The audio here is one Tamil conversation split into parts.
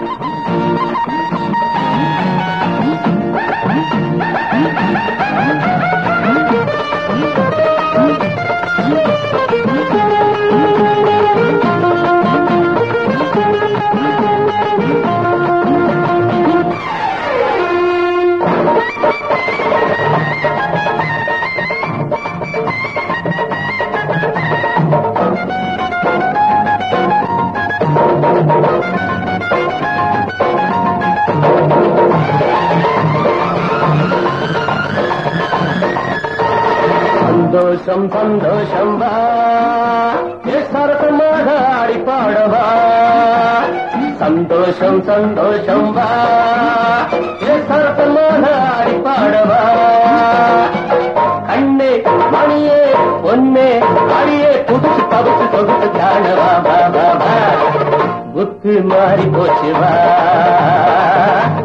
Thank you. சந்தோஷம் சந்தோஷம் வா. ஏ சரசமாக ஆடி சந்தோஷம் சந்தோஷம் வா. ஏ சரசமாக ஆடி கண்ணே மணியே பொன்னே அடியே புதுசு பகுத்து தொகுத்து காணவா பாபா புத்து மாறி போச்சுவா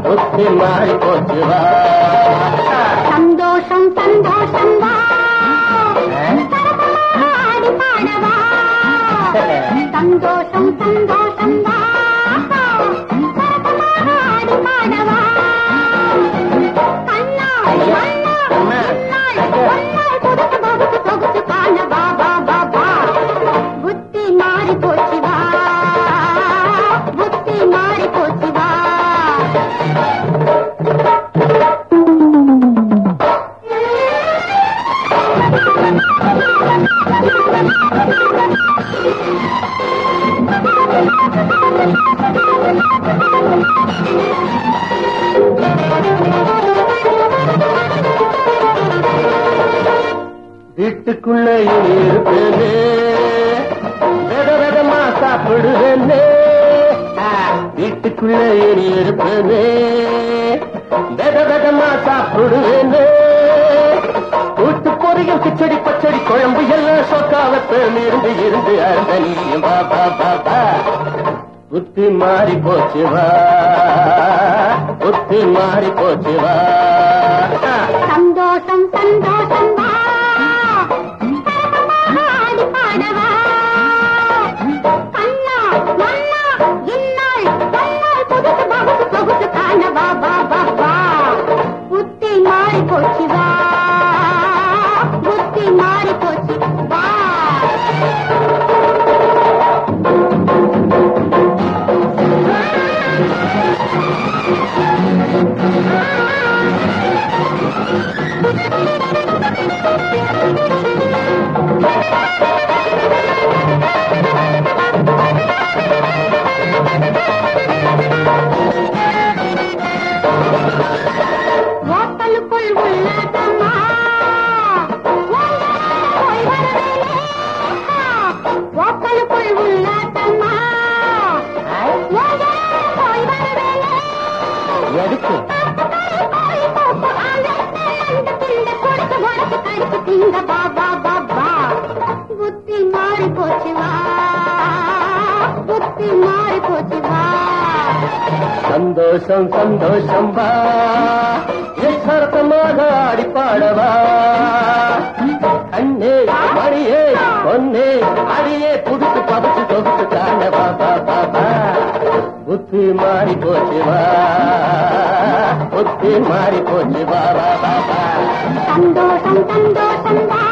புத்து மாறி போச்சுவா சந்தோஷம் சந்தோஷம் வா. சந்தோஷம் சந்தோஷம் வா வீட்டுக்குள்ளே இருப்பேனே. வித விதமா சாப்பிடுவேனே. வீட்டுக்குள்ளே வீட்டுக்குள்ள இருப்பேனே. வித விதமா சாப்பிடுவேனே. கூட்டு பொரியல் கிச்சடி பச்சடி குழம்பு எல்லாம் சொக்காவத்தில் இருந்து இருந்து அருந்த பாபா பாபா புத்தி மாறி போச்சுவா புத்தி மாறி போச்சுவா Música சந்தோஷம் சந்தோஷம் வா. எச்சரத்தமாக அடிப்பாடவா கண்ணே மணியே பொன்னே அடியே புதுசு பதுசு தொகுத்து தாண்ட பா பா. புத்தி மாறி போச்சு வா. புத்தி மாறி போச்சு வா வா வா வா. சந்தோஷம் சந்தோஷம் வா.